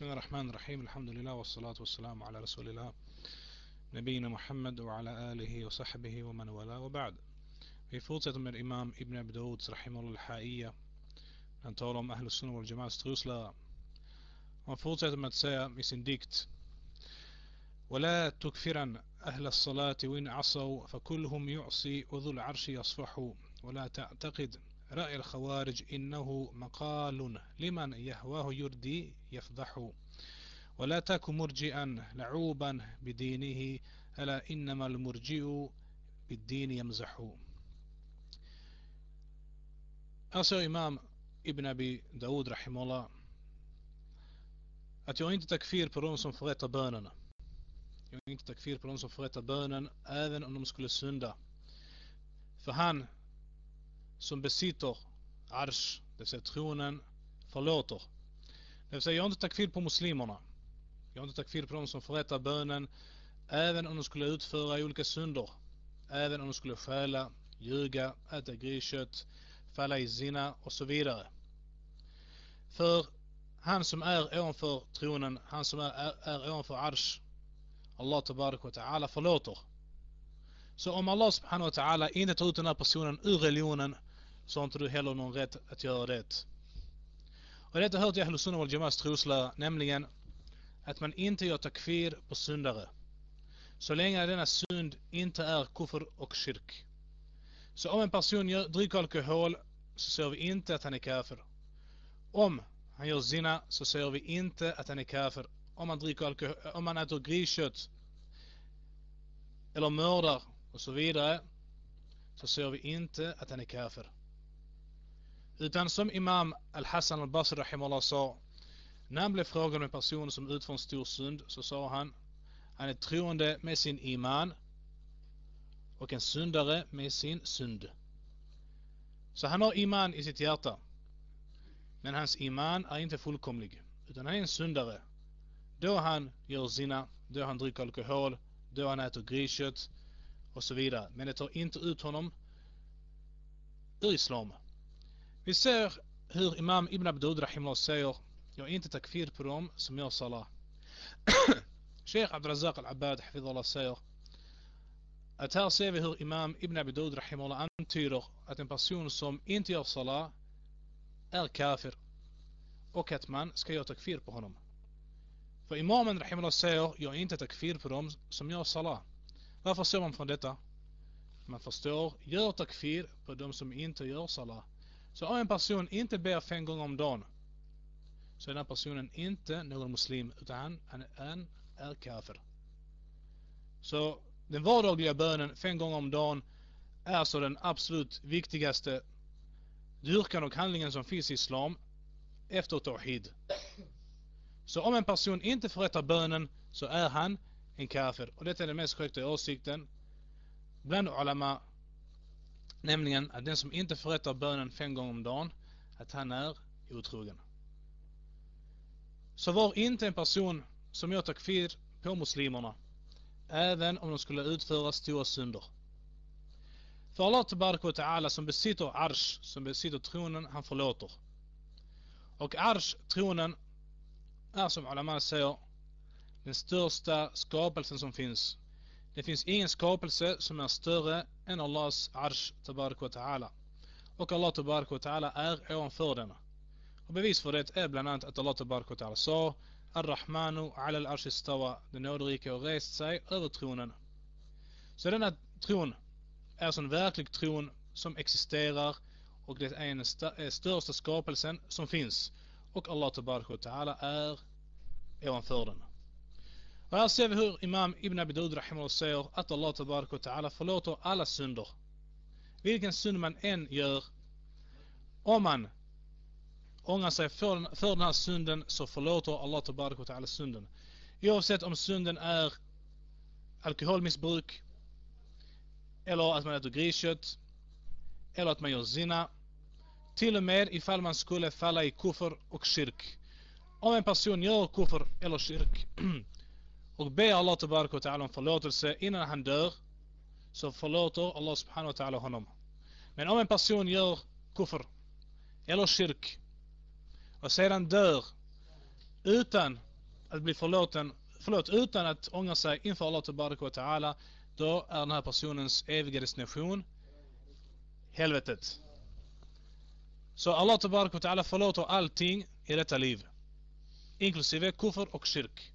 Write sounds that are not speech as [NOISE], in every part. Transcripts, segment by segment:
بسم الله الرحمن الرحيم الحمد لله والصلاة والسلام على رسول الله نبينا Muhammad وعلى آله وصحبه ومن والاه وبعد Vi fortsätter med Imam Ibn Abi Dauds Rahimullah al-Ha'iyya. Han talar om Ahl Sunnah wal Jama'as troslära. Han ولا تكفرا أهل الصلاة وإن عصوا فكلهم يعصي وذو العرش يصفح ولا تعتقد رأي الخوارج إنه مقال لمن يهواه يردي يفضح ولا تك مرجئا لعوبا بدينه ألا إنما المرجئ بالدين يمزح Alltså Imam Ibn Abi Daud Rahimullah att jag inte takfir på de som förrättar bönerna. Jag är inte takfir på de som förrättar bönen även om de skulle synda. För han som besitter arsh, det vill säga tronen, förlåter. Det vill säga jag har inte takfir på muslimerna. Jag har inte takfir på de som förrättar bönen även om de skulle utföra olika synder. Även om de skulle stjäla, ljuga, äta griskött, falla i zina och så vidare. För han som är ovanför tronen, han som är, är, är ovanför arsh, Allah tabarak wa ta'ala förlåter. Så om Allah subhanahu wa ta'ala inte tar ut den här personen ur religionen så har inte du heller någon rätt att göra det. Och detta hör till Ahlus Sunnah wal Jamas troslära, nämligen att man inte gör takfir på syndare. Så länge denna synd inte är kufr och kyrk. Så om en person gör, dricker alkohol så säger vi inte att han är kafir. Om han gör zina så säger vi inte att han är kafir. Om han dricker alkohol, om han äter griskött eller mördar och så vidare så säger vi inte att han är kafir. Utan som Imam Al-Hassan Al-Basri Rahimullah sa när han blev frågad om en person som utför en stor synd så sa han han är troende med sin iman och en syndare med sin synd. Så han har iman i sitt hjärta. Men hans iman är inte fullkomlig. Utan han är en syndare. Då han gör sina, då han dricker alkohol, då han äter griskött och så vidare. Men det tar inte ut honom ur Islam. Vi ser hur Imam Ibn Abdud Rahimullah säger Jag är inte takfir på dem som gör salah. [CLEARS THROAT] Sheikh Abdrazak Al-Abbad Hafidullah säger att här ser vi hur Imam Ibn Abdud Rahimullah antyder att en person som inte gör salah är kafir och att man ska göra takfir på honom. För Imamen Rahimullah säger jag är inte takfir på dem som gör salah. Varför ser man från detta? Man förstår, gör takfir på dem som inte gör salah. Så om en person inte ber fem gånger om dagen så är den personen inte någon muslim utan han, han är kafir. Så den vardagliga bönen fem gånger om dagen är alltså den absolut viktigaste dyrkan och handlingen som finns i Islam efter Tawhid. Så om en person inte förrättar bönen så är han en kafir. Och detta är den mest korrekta åsikten bland ulama. Nämligen att den som inte förrättar bönen fem gånger om dagen att han är otrogen. Så var inte en person som gör takfir på muslimerna även om de skulle utföra stora synder. För Allah Tabarak wa Ta'ala som besitter arsh, som besitter tronen, han förlåter. Och arsh, tronen, är som Ulama säger den största skapelsen som finns. Det finns ingen skapelse som är större än Allahs arsh Tabarak wa Ta'ala. Och Allah Tabarak wa Ta'ala är ovanför denna. Och bevis för det är bland annat att Allah Tabarak wa Ta'ala sa Ar-Rahmanu ala al-arsh istawa. Den nåderike har rest sig över tronen. Så denna tron är en verklig tron som existerar och det är den st eh, största skapelsen som finns. Och Allah Tabarak wa Ta'ala är ovanför den. Och här ser vi hur Imam Ibn Abidud säger att Allah Tabarak och Ta'ala förlåter alla synder. Vilken synd man än gör om man ångrar sig för, för den här synden så förlåter Allah Tabarak och Ta'ala synden. Oavsett om synden är alkoholmissbruk eller att man äter griskött eller att man gör zina till och med ifall man skulle falla i kuffer och kyrk. Om en person gör kuffer eller kyrk [CLEARS THROAT] och ber Allah Tabarak och Ta'ala om förlåtelse innan han dör så förlåter Allah Subhanahu wa Ta'ala honom. Men om en person gör kuffer eller kyrk och sedan dör utan att bli förlåten, förlåt, utan att ångra sig inför Allah Tabaraka och Ta'ala, då är den här personens eviga destination helvetet. Så Allah Tabaraka och Ta'ala förlåter allting i detta liv. Inklusive kuffer och kyrk.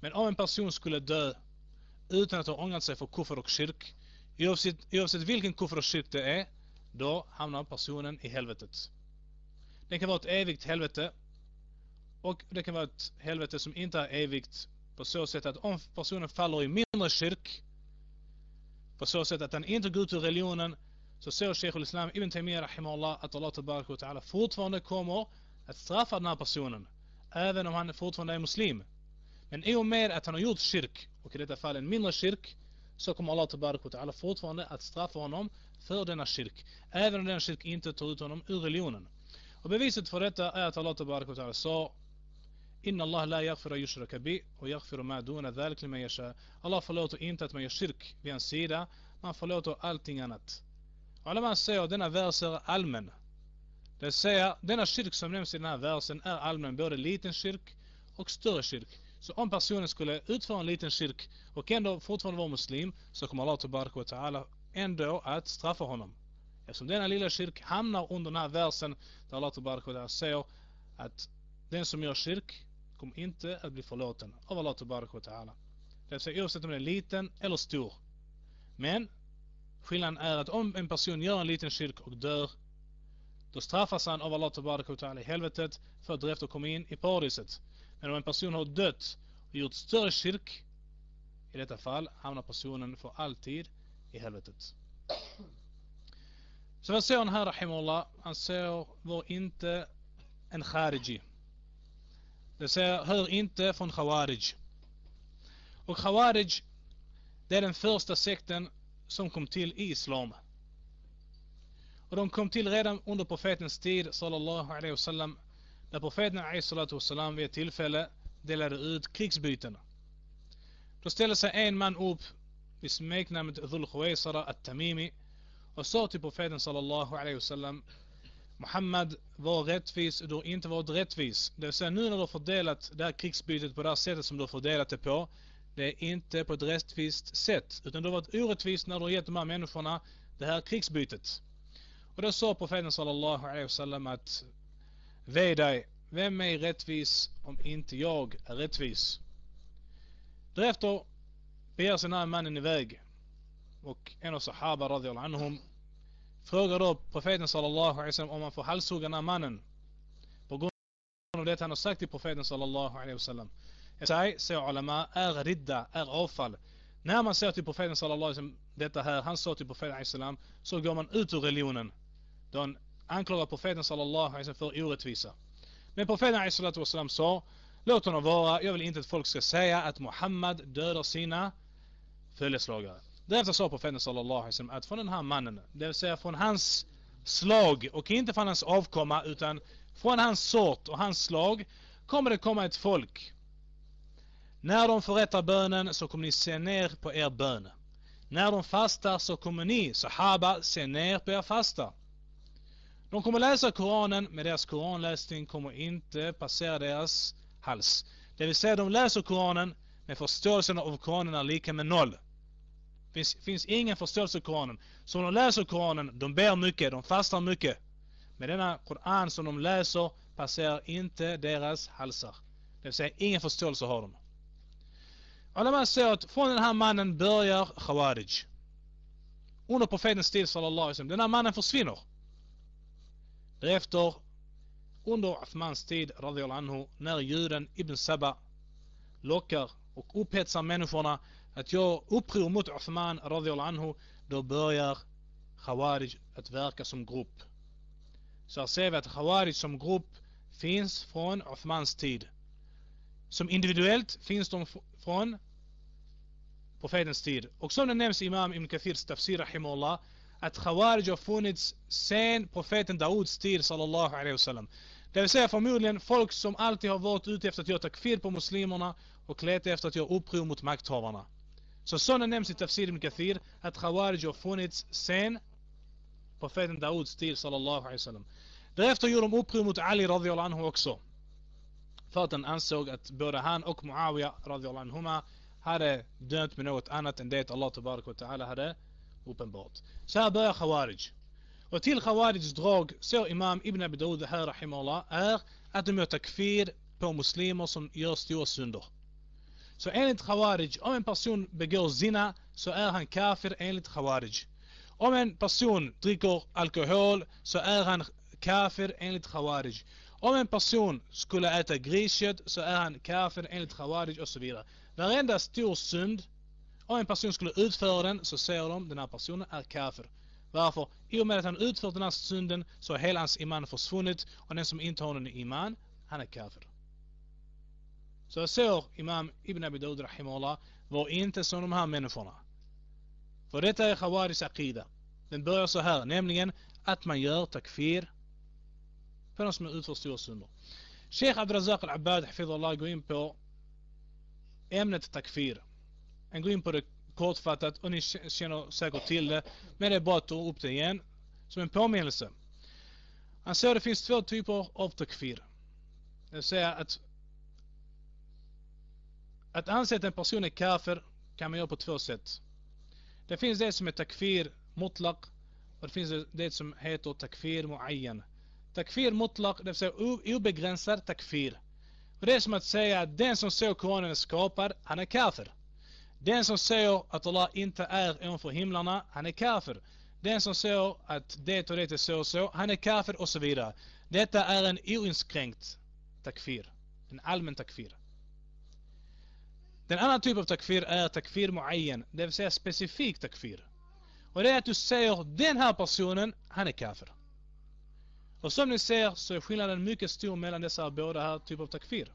Men om en person skulle dö utan att ha ångrat sig för kuffer och kyrk, oavsett, oavsett vilken kuffer och kyrk det är, då hamnar personen i helvetet. Det kan vara ett evigt helvete och det kan vara ett helvete som inte är evigt på så sätt att om personen faller i mindre kyrk på så sätt att han inte går ut ur religionen så ser Sheikh al-Islam Ibn Taymiyyah rahimahullah att Allah tabaraka ta'ala fortfarande kommer att straffa den här personen även om han fortfarande är muslim. Men i och med att han har gjort kyrk och i detta fall en mindre kyrk så kommer Allah tabaraka wa ta'ala fortfarande att straffa honom för denna kyrk även om denna kyrk inte tar ut honom ur religionen. Och beviset för detta är att Allah tabaraka wa ta'ala sa Inna Allah la yaghfira yushraka bi och yaghfiru ma duna dhalik liman yasha. Allah förlåter inte att man gör kyrk vid en sida, man förlåter allting annat. Alla säger att denna vers är allmän. Det vill säga, denna kyrk som nämns i den här versen är allmän, både liten kyrk och större kyrk. Så om personen skulle utföra en liten kyrk och ändå fortfarande vara muslim så kommer Allah Tabaraka wa Ta'ala ändå att straffa honom. Eftersom denna lilla kyrk hamnar under den här versen där Allah Tabaraka wa Ta'ala säger att den som gör kyrk kommer inte att bli förlåten av Allah Tabaraka wa Ta'ala. Det vill säga oavsett om den är liten eller stor. Men skillnaden är att om en person gör en liten kyrk och dör då straffas han av Allah Tabaraka wa Ta'ala i helvetet för att därefter komma in i paradiset. Men om en person har dött och gjort större kyrk i detta fall hamnar personen för alltid i helvetet. Så vad säger han här Rahimullah? Han säger var inte en khariji. Det säger hör inte från Khawarij. Och Khawarij det är den första sekten som kom till i Islam. Och de kom till redan under profetens tid sallallahu alaihi wasallam när profeten alaihi vid ett tillfälle delade ut krigsbyten. Då ställde sig en man upp vid smeknamnet Dhul Khuwaisara at-Tamimi och sa till profeten sallallahu alaihi wasallam Muhammad var rättvis, och du har inte varit rättvis. Det vill säga nu när du har fördelat det här krigsbytet på det här sättet som du har fördelat det på. Det är inte på ett rättvist sätt. Utan du har varit orättvis när du har gett de här människorna det här krigsbytet. Och då sa profeten sallallahu alaihi wasallam att Ve dig, vem är rättvis om inte jag är rättvis? Därefter beger sig den här mannen iväg. Och en av sahaba radiallahu anhum frågar då profeten sallallahu alaihi wasallam om man får halshugga den här mannen. På grund av det han har sagt till profeten sallallahu alaihi wasallam. Esai, säger ulama, är ridda, är avfall. När man säger till profeten sallallahu alaihi wasallam detta här, han sa till profeten alaihi wasallam, så går man ut ur religionen. Då anklagar profeten sallallahu alaihi wasallam för orättvisa. Men profeten alaihi wasallam sa, låt honom vara, jag vill inte att folk ska säga att Muhammad dödar sina följeslagare. Därefter sa profeten sallallahu alaihi wasallam att från den här mannen, det vill säga från hans slag och inte från hans avkomma utan från hans sort och hans slag kommer det komma ett folk. När de förrättar bönen så kommer ni se ner på er bön. När de fastar så kommer ni, sahaba, se ner på er fasta. De kommer läsa Koranen, men deras koranläsning kommer inte passera deras hals. Det vill säga, de läser Koranen, men förståelsen av Koranen är lika med noll. Det finns, finns ingen förståelse i Koranen. Så de läser Koranen, de ber mycket, de fastar mycket. Men denna Koran som de läser passerar inte deras halsar. Det vill säga, ingen förståelse har de. Ulama säger att från den här mannen börjar Khawarij. Under profetens tid sallallahu alaihi wasallam. Den här mannen försvinner. Därefter under Uthmans tid anhu när juden Ibn Saba lockar och upphetsar människorna att göra uppror mot Uthman anhu då börjar Khawarij att verka som grupp. Så här ser vi att Khawarij som grupp finns från Uthmans tid. Som individuellt finns de från profetens tid. Och som det nämns i Imam Ibn Kathirs tafsir rahimahullah att Khawarij har funnits sen profeten Dauds tid sallallahu alaihi wasallam. Det vill säga förmodligen folk som alltid har varit ute efter att göra takfir på muslimerna och letat efter att göra uppror mot makthavarna. Så sådana nämns i tafsir Ibn Kathir att Khawarij har funnits sen profeten Dauds tid sallallahu alaihi wasallam. Därefter gjorde de uppror mot Ali radiyallahu anhu också. För att han ansåg att både han och Muawiya radiyallahu anhuma hade dömt med något annat än det Allah tabarak wa ta'ala hade uppenbart. Så här börjar Khawarij. Och till Khawarijs drag, så Imam Ibn Abi Dawud här rahimahullah, är att de gör takfir på muslimer som gör stora synder. Så enligt Khawarij, om en person begår zina så är han kafir enligt Khawarij. Om en person dricker alkohol så är han kafir enligt Khawarij. Om en person skulle äta griskött så är han kafir enligt Khawarij och så vidare. Varenda stor synd, om en person skulle utföra den så säger de den här personen är kafir. Varför? I och med att han utfört den här synden så har hela hans iman försvunnit och den som inte har någon iman, han är kafir. Så jag ser Imam Ibn Abi Daud Rahimullah var inte som de här människorna. För detta är Khawaris Aqida. Den börjar så här, nämligen att man gör takfir på de som utför stora synder. Sheikh Abdrazak Al-Abbad Hafidullah går in på ämnet takfir. Han går in på det kortfattat och ni känner säkert till det. Men det är bara att ta upp det igen som en påminnelse. Han säger att det finns två typer av takfir. Det vill säga att att anse att en person är kafir kan man göra på två sätt. Det finns det som är takfir mutlaq och det finns det som heter takfir muayyan. Takfir mutlaq, det vill säga obegränsad takfir. Och det är som att säga att den som såg Koranen skapad, han är kafir. Den som säger att Allah inte är ovanför himlarna, han är kafir. Den som säger att det och det är så och så, han är kafir och så vidare. Detta är en oinskränkt takfir. En allmän takfir. Den andra typen av takfir är takfir muayyan, det vill säga specifik takfir. Och det är att du säger den här personen, han är kafir. Och som ni ser så är skillnaden mycket stor mellan dessa båda här typer av takfir.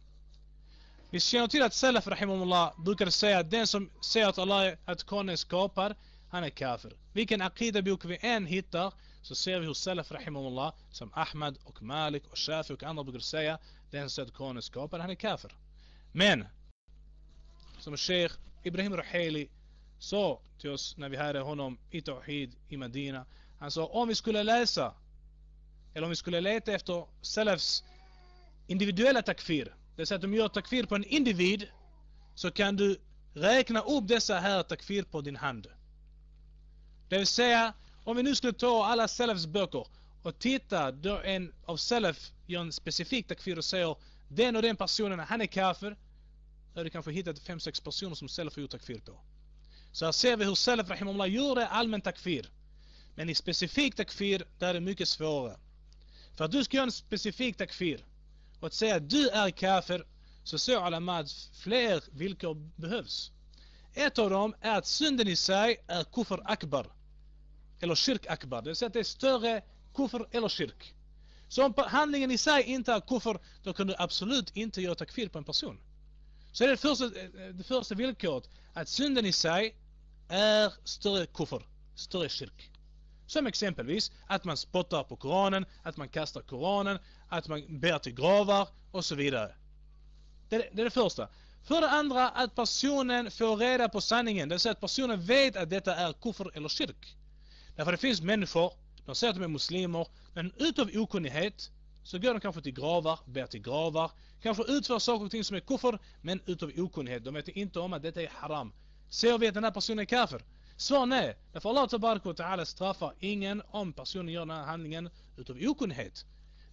Vi känner till att Salaf Rahimullah brukar säga att den som säger att Allah att Konen skapar, han är kafir. Vilken Aqida-bok vi än hittar så ser vi hur Salaf Rahimullah som Ahmad och Malik och Shafi och andra brukar säga den som säger att Konen skapar, han är kafir. Men som Sheikh Ibrahim Raheli sa till oss när vi hade honom i Tawhid i Medina. Han sa om vi skulle läsa eller om vi skulle leta efter Salafs individuella takfir. Det vill säga att de gör takfir på en individ. Så kan du räkna upp dessa här takfir på din hand. Det vill säga om vi nu skulle ta alla Salafs böcker och titta då en av Salaf gör en specifik takfir och säger den och den personen, han är kafir. Då har du kanske hittat 5-6 personer som Salaf har gjort takfir på. Så här ser vi hur Salaf Rahimullah gjorde allmän takfir. Men i specifik takfir, där är det mycket svårare. För att du ska göra en specifik takfir och att säga att du är kafir så ser Alama att fler villkor behövs. Ett av dem är att synden i sig är kufr akbar. Eller kyrk akbar. Det vill säga att det är större kufr eller kyrk. Så om handlingen i sig inte är kufr, då kan du absolut inte göra takfir på en person. Så är det första, det första villkoret att synden i sig är större kufr, större kyrk. Som exempelvis att man spottar på Koranen, att man kastar Koranen, att man ber till gravar och så vidare. Det, det är det första. För det andra att personen får reda på sanningen, det vill säga att personen vet att detta är kufr eller kyrk. Därför det finns människor, de säger att de är muslimer, men utav okunnighet så går de kanske till gravar, ber till gravar, kanske utför saker och ting som är kufr, men utav okunnighet. De vet inte om att detta är haram. Ser vi att den här personen är kafir? Svar nej. Därför Allah Tabarak och Ta'ala straffar ingen om personen gör den här handlingen utav okunnighet.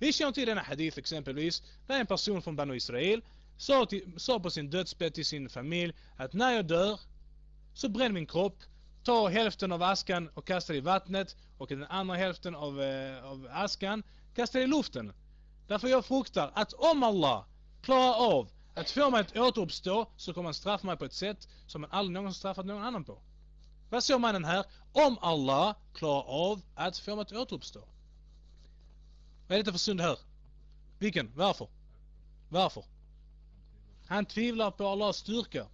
Vi känner till denna hadith exempelvis, där en person från Banu Israel sa, till, sa på sin dödsbädd till sin familj att när jag dör så bränn min kropp, ta hälften av askan och kasta i vattnet och den andra hälften av, eh, av askan kasta i luften. Därför jag fruktar att om Allah klarar av att få mig att återuppstå så kommer han straffa mig på ett sätt som han aldrig någonsin straffat någon annan på. Vad såg mannen här? Om Allah klarar av att få mig att återuppstå. Vad är det för synd här? Vilken? Varför? Varför? Han tvivlar på Allahs styrka.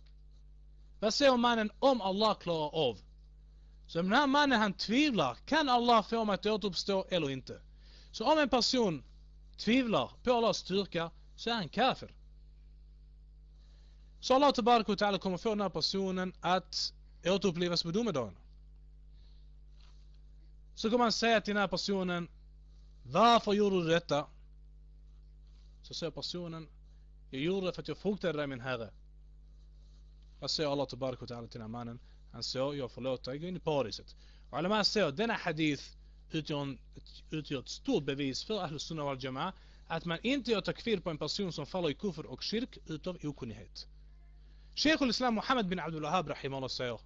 Vad säger mannen om Allah klarar av? Så den här mannen han tvivlar, kan Allah få mig att återuppstå eller inte? Så om en person tvivlar på Allahs styrka så är han kafir. Så Allah Tabarak Ta'ala kommer få den här personen att återupplivas på domedagen. Så kommer han säga till den här personen varför gjorde du detta? Så säger personen Jag gjorde det för att jag fruktade dig min herre. Vad säger Allah Tabarak och till den här mannen? Han sa, jag förlåter dig, gå in i paradiset. Och alla säger att denna hadith utgör, en, utgör ett stort bevis för Ahlus Sunnah wal Jama'a att man inte gör takfir på en person som faller i kufr och kyrk utav okunnighet. Sheikh al-Islam Muhammad bin Abdul Wahab rahimahullah säger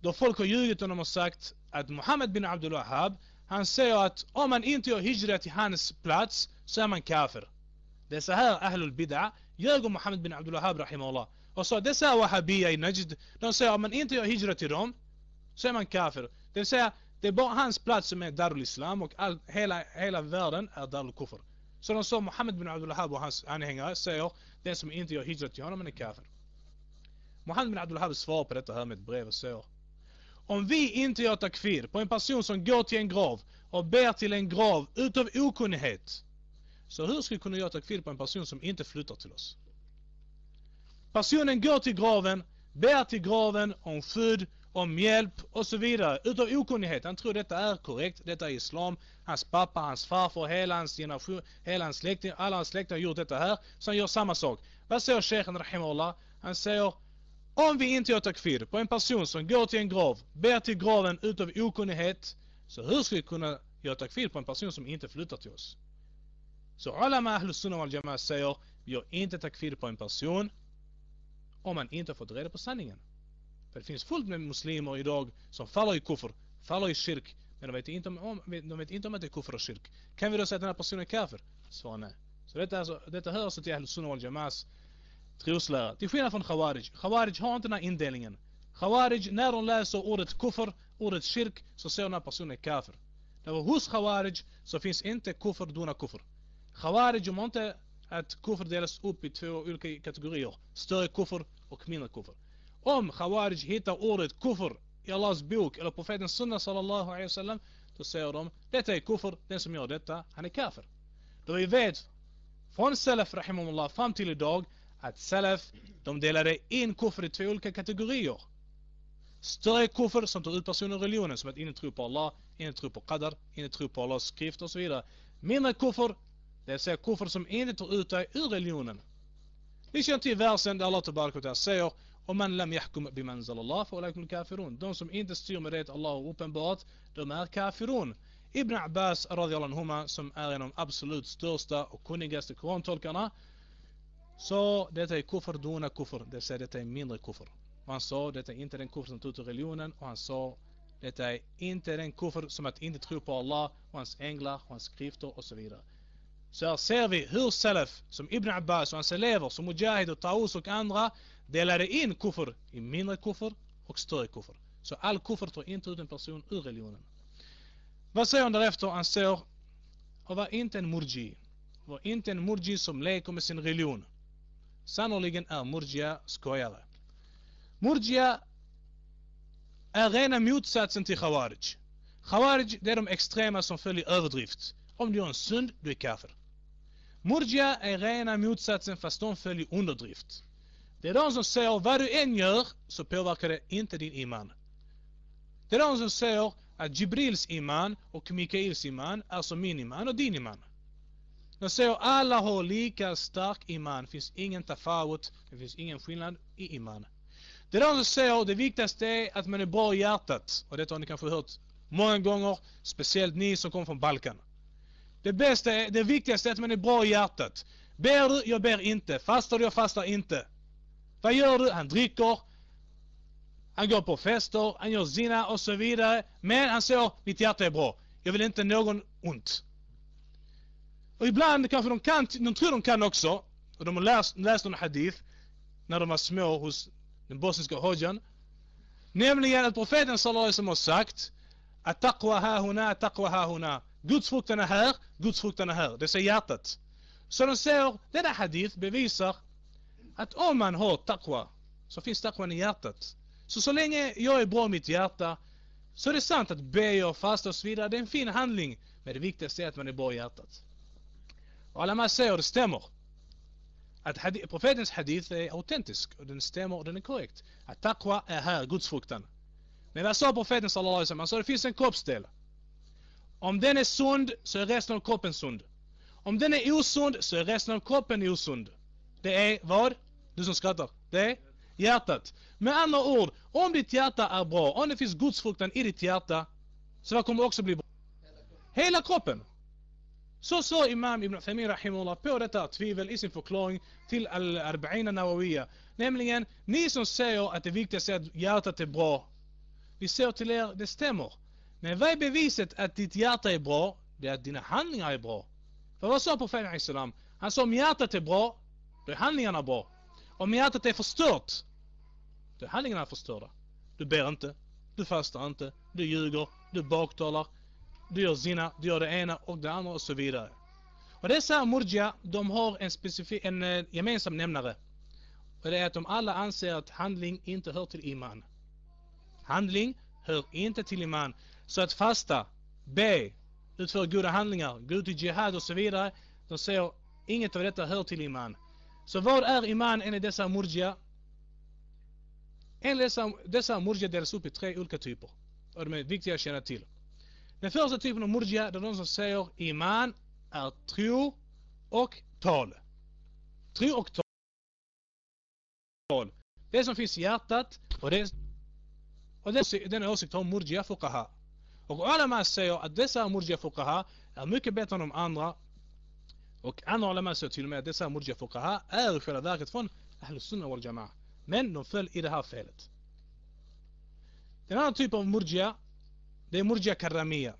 då folk har ljugit honom och sagt att Muhammad bin Abdul Wahab han säger att om man inte gör hijra till hans plats så är man kafir. Det är så här Ahlul Bid'a ljög om Muhammad bin Abdul rahimahullah och sa dessa Wahhabia i Najd de säger att om man inte gör hijra till dem så är man kafir. Det vill säga det är bara hans plats som är Darul Islam och all, hela, hela världen är Darul Kufr. Så de sa Muhammad bin Abdul och hans anhängare säger den som inte gör hijra till honom är kafir. Muhammad bin Abdul svarar på detta här med ett brev och säger om vi inte gör takfir på en person som går till en grav och ber till en grav utav okunnighet. Så hur ska vi kunna göra takfir på en person som inte flyttar till oss? Personen går till graven, ber till graven om skydd, om hjälp och så vidare. Utav okunnighet. Han tror detta är korrekt, detta är Islam. Hans pappa, hans farfar, hela hans generation, hela hans släkting, alla hans släktingar har gjort detta här. Så han gör samma sak. Vad säger Sheikhen Rahimullah? Han säger om vi inte gör takfir på en person som går till en grav, ber till graven utav okunnighet, så hur ska vi kunna göra takfir på en person som inte flyttar till oss? Så Ulama Ahlus Sunnah wal Jamaa säger, vi gör inte takfir på en person om man inte fått reda på sanningen. För det finns fullt med muslimer idag som faller i kufr, faller i kyrk, men de vet inte om, de vet inte om att det är kufr och kyrk. Kan vi då säga att den här personen är kafir? Svar nej. Så detta, alltså, detta hör alltså till Ahlus Sunnah wal Jamaas troslära. Till skillnad från Khawarij. Khawarij har inte den här indelningen. Khawarij, när de läser ordet kufr, ordet kyrk, så ser den här personen kafir. Därför hos Khawarij så finns inte kufr duna kufr. Khawarij om inte att kufr delas upp i två olika kategorier. Större kufr och mindre kufr. Om Khawarij hittar ordet kufr i Allahs bok eller profeten Sunna sallallahu alaihi wasallam då säger de detta är kufr, den som gör detta, han är kafir. Då vi vet från Salaf rahimahullah fram till idag att Salaf, de delade in kufr i två olika kategorier. Större kufr som tar ut personer ur religionen, som att inte tro på Allah, inte tro på Qadar, inte tro på Allahs skrift och så vidare. Mindre kufr, det vill säga kufr som inte tar ut dig ur religionen. Ni känner till versen där Allah Tabarak säger om man lam yahkum bimanzal Allah fa ulaikum kafirun. De som inte styr med det Allah har uppenbart, de är kafirun. Ibn Abbas radiyallahu anhuma som är en av de absolut största och kunnigaste korantolkarna så detta är kufr duna kufr, det vill säga detta är mindre kufr. Han sa detta är inte den kufr som tog ut religionen och han sa detta är inte den kufr som att inte tro på Allah och hans änglar och hans skrifter och så vidare. Så här ser vi hur Salaf, som Ibn Abbas och hans elever, som Mujahid och Taus och andra, delade in kufr i mindre kufr och större kufr. Så all kufr tar inte ut en person ur religionen. Vad säger han därefter? Han säger, och var inte en murji. Var inte en murji som leker med sin religion. Sannoliken är Murgia skojare. Murgia är rena motsatsen till Khawarij. Khawarij det är de extrema som följer överdrift. Om du gör en synd, du är kafir. Murgia är rena motsatsen fast de följer underdrift. Det är de som säger vad du än gör så påverkar det inte din iman. Det är de som säger att Jibrils iman och Mikaels iman är som min iman och din iman. De säger alla har lika stark iman. Det finns ingen tafawut. Det finns ingen skillnad i iman. Det de som säger det viktigaste är att man är bra i hjärtat. Och detta har ni kanske hört många gånger. Speciellt ni som kommer från Balkan. Det bästa är, det viktigaste är att man är bra i hjärtat. Ber du? Jag ber inte. Fastar du? Jag fastar inte. Vad gör du? Han dricker. Han går på fester. Han gör zina och så vidare. Men han säger mitt hjärta är bra. Jag vill inte någon ont. Och ibland kanske de kan, de tror de kan också, och de har läst, läst någon hadith när de var små hos den bosniska hojan. Nämligen att profeten sallallahu alaihi har sagt att taqwa ha huna, taqwa ha huna. Gudsfruktan är här, gudsfrukten är här. Det säger hjärtat. Så de säger, denna hadith bevisar att om man har taqwa så finns taqwan i hjärtat. Så så länge jag är bra i mitt hjärta så är det sant att be och fasta och så vidare. Det är en fin handling. Men det viktigaste är att man är bra i hjärtat. Och alla säger det stämmer. Att hadith, profetens hadith är autentisk och den stämmer och den är korrekt. Att taqwa är här, gudsfruktan. Men vad sa profeten sallallahu alaihi wasallam? Han sa det finns en kroppsdel. Om den är sund så är resten av kroppen sund. Om den är osund så är resten av kroppen osund. Det är vad? Du som skrattar. Det är hjärtat. Med andra ord, om ditt hjärta är bra, om det finns gudsfruktan i ditt hjärta, så vad kommer också bli bra? Hela kroppen. Så sa Imam Ibn Taymiyyah Rahimullah på detta tvivel i sin förklaring till Al-Arba'ina Nawawiya. Nämligen, ni som säger att det viktigaste är att hjärtat är bra. Vi säger till er, det stämmer. Men vad är beviset att ditt hjärta är bra? Det är att dina handlingar är bra. För vad sa profeten Islam? Han sa om hjärtat är bra, då är handlingarna bra. Om hjärtat är förstört, då är handlingarna förstörda. Du ber inte, du fastar inte, du ljuger, du baktalar, du gör zina, du gör det ena och det andra och så vidare. Och dessa murja, de har en, specifik, en eh, gemensam nämnare. Och det är att de alla anser att handling inte hör till iman. Handling hör inte till iman. Så att fasta, be, utföra goda handlingar, gå ut i jihad och så vidare. De säger inget av detta hör till iman. Så vad är iman enligt dessa murja? Enligt dessa, dessa murja delas upp i tre olika typer. Och de är viktiga att känna till. Den första typen av murja är de som säger iman är tro och tal. Tro och tal. Det som finns i hjärtat och det och den åsikten har murjia fuqaha. Och ulama säger att dessa murjia fuqaha är mycket bättre än de andra. Och andra ulama säger till och med att dessa murjia fuqaha är i själva verket från Ahl Sunnah wal Jama'a. Men de föll i det här felet. Den andra typen av murjia det är murja karramia.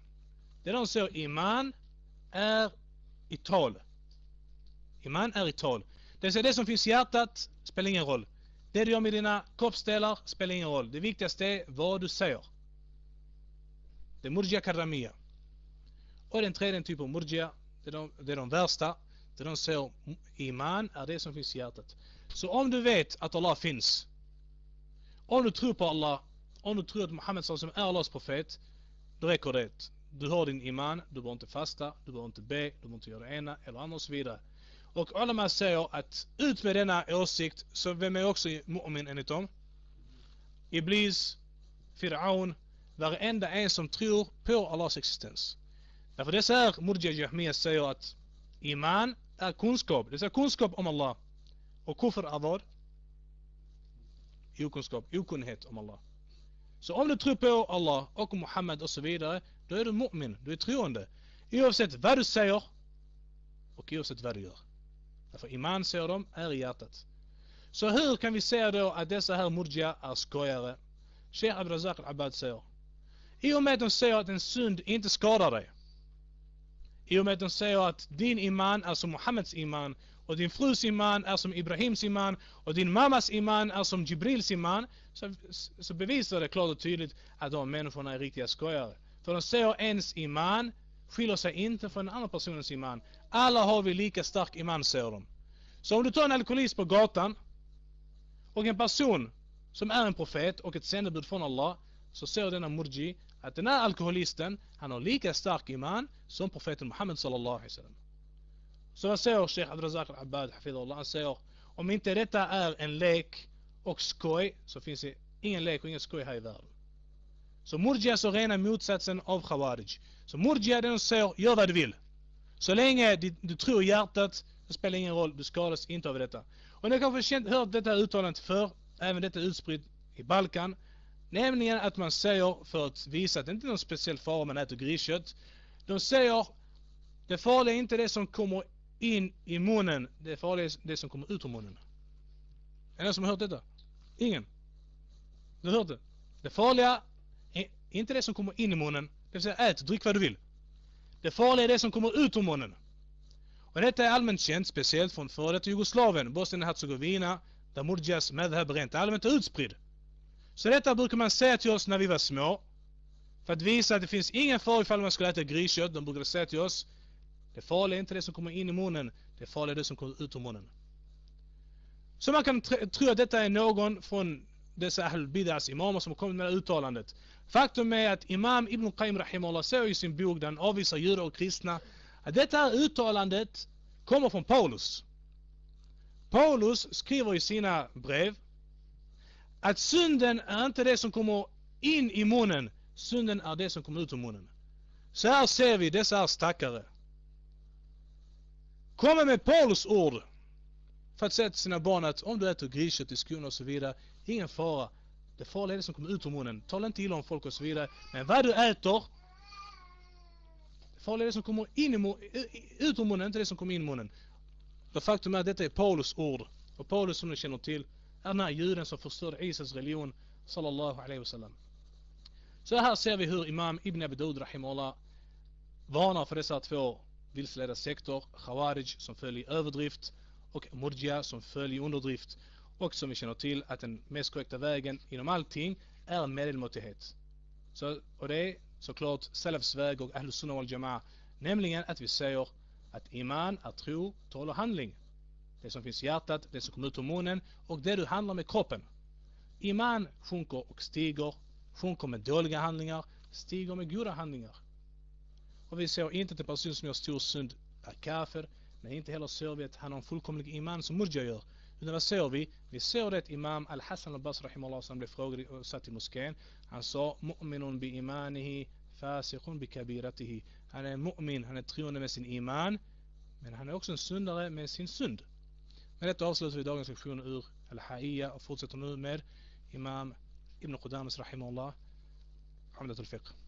Det de säger iman är i tal. Iman är i tal. Det vill säga det som finns i hjärtat spelar ingen roll. Det du gör med dina kroppsdelar spelar ingen roll. Det viktigaste är vad du säger. Det är murja karramia. Och den tredje typen av murja, det är, de, det är de värsta. Det de säger iman är det som finns i hjärtat. Så om du vet att Allah finns, om du tror på Allah, om du tror att Muhammed som är Allahs profet, då räcker det. Du har din iman, du behöver inte fasta, du behöver inte be, du behöver inte göra det ena eller andra och så vidare. Och Alama säger att ut med denna åsikt, så vem är också mu'min enligt dem? Iblis, Fir'aun, varenda en som tror på Allahs existens. Därför dessa här Murja Jahmiya säger att Iman är kunskap, det är kunskap om Allah. Och kufr är vad? Okunskap, okunnighet om Allah. Så om du tror på Allah och Muhammed och så vidare, då är du mu'min, du är troende. Oavsett vad du säger och oavsett vad du gör. Därför iman, säger de, är i hjärtat. Så hur kan vi säga då att dessa här murja är skojare? Sheikh Abrazak al-Abbad säger i och med att de säger att en synd inte skadar dig. I och med att de säger att din iman alltså Muhammeds iman och din frus iman är som Ibrahims iman och din mammas iman är som Jibrils iman så, så bevisar det klart och tydligt att de människorna är riktiga skojare. För de säger ens iman skiljer sig inte från den andra personens iman. Alla har vi lika stark iman säger de. Så om du tar en alkoholist på gatan och en person som är en profet och ett sändebud från Allah så ser denna murji att den här alkoholisten han har lika stark iman som profeten Muhammed sallallahu alaihi wasallam. Så vad säger Sheikh Abdrazak al-Abbad? Han säger om inte detta är en lek och skoj så finns det ingen lek och ingen skoj här i världen. Så Murjia så rena motsatsen av Khawarij. Så Murjia den säger gör vad du vill. Så länge du, du tror i hjärtat det spelar ingen roll, du skadas inte av detta. Och ni har kanske hört detta uttalandet för även detta utspritt i Balkan. Nämligen att man säger för att visa att det inte är någon speciell fara om man äter griskött. De säger det farliga är inte det som kommer in i munnen, det farliga är det som kommer ut ur munnen. Är det någon som har hört detta? Ingen? Du har hört det? Det farliga är inte det som kommer in i munnen, det vill säga ät, drick vad du vill. Det farliga är det som kommer ut ur munnen. Och detta är allmänt känt, speciellt från före detta Jugoslavien, Bosnien och Hercegovina, där Murjas medhab rent allmänt är utspridd. Så detta brukar man säga till oss när vi var små. För att visa att det finns ingen fara ifall man skulle äta griskött. De brukade säga till oss. Det farliga är inte det som kommer in i munnen. Det farliga är det som kommer ut ur munnen. Så man kan tro att detta är någon från dessa Ahl-Bidas imamer som har kommit med det uttalandet. Faktum är att Imam Ibn Qayyim Rahimullah säger i sin bok där han avvisar judar och kristna att detta uttalandet kommer från Paulus. Paulus skriver i sina brev att synden är inte det som kommer in i munnen, synden är det som kommer ut ur munnen. Så här ser vi dessa här stackare kommer med Paulus ord för att säga till sina barn att om du äter griskött i skolan och så vidare, ingen fara. Det farliga är det som kommer ut ur munnen. Tala inte illa om folk och så vidare. Men vad du äter, det farliga är det som kommer in i, ut ur munnen, inte det som kommer in i munnen. Det faktum är att detta är Paulus ord. Och Paulus som ni känner till är den här juden som förstörde Isas religion sallallahu alaihi wasallam. Så här ser vi hur Imam Ibn Abi Daud, rahimahullah varnar för dessa två vilseledda sektor, Khawarij som följer överdrift och Murjia som följer underdrift. Och som vi känner till att den mest korrekta vägen inom allting är medelmåttighet. Så, och det är såklart Salafs väg och Ahlus Sunnah wal Jama'a. Nämligen att vi säger att Iman är tro, tal och handling. Det som finns i hjärtat, det som kommer ut ur munnen och det du handlar med kroppen. Iman sjunker och stiger, sjunker med dåliga handlingar, stiger med goda handlingar. Och vi ser inte att en person som gör stor synd är kafir, men inte heller ser vi att han har en fullkomlig iman som Murja gör. Utan vad ser vi? Vi ser det att Imam Al-Hassan Al-Basr som blev frågad och satt i moskén. Han sa Mu'minun bi imanihi fasiqun bi kabiratihi. Han är mu'min, han är troende med sin iman. Men han är också en syndare med sin synd. Med detta avslutar vi dagens lektion ur Al-Ha'iyya och fortsätter nu med Imam Ibn Qudamas rahimahullah. Hamdatul fiqh.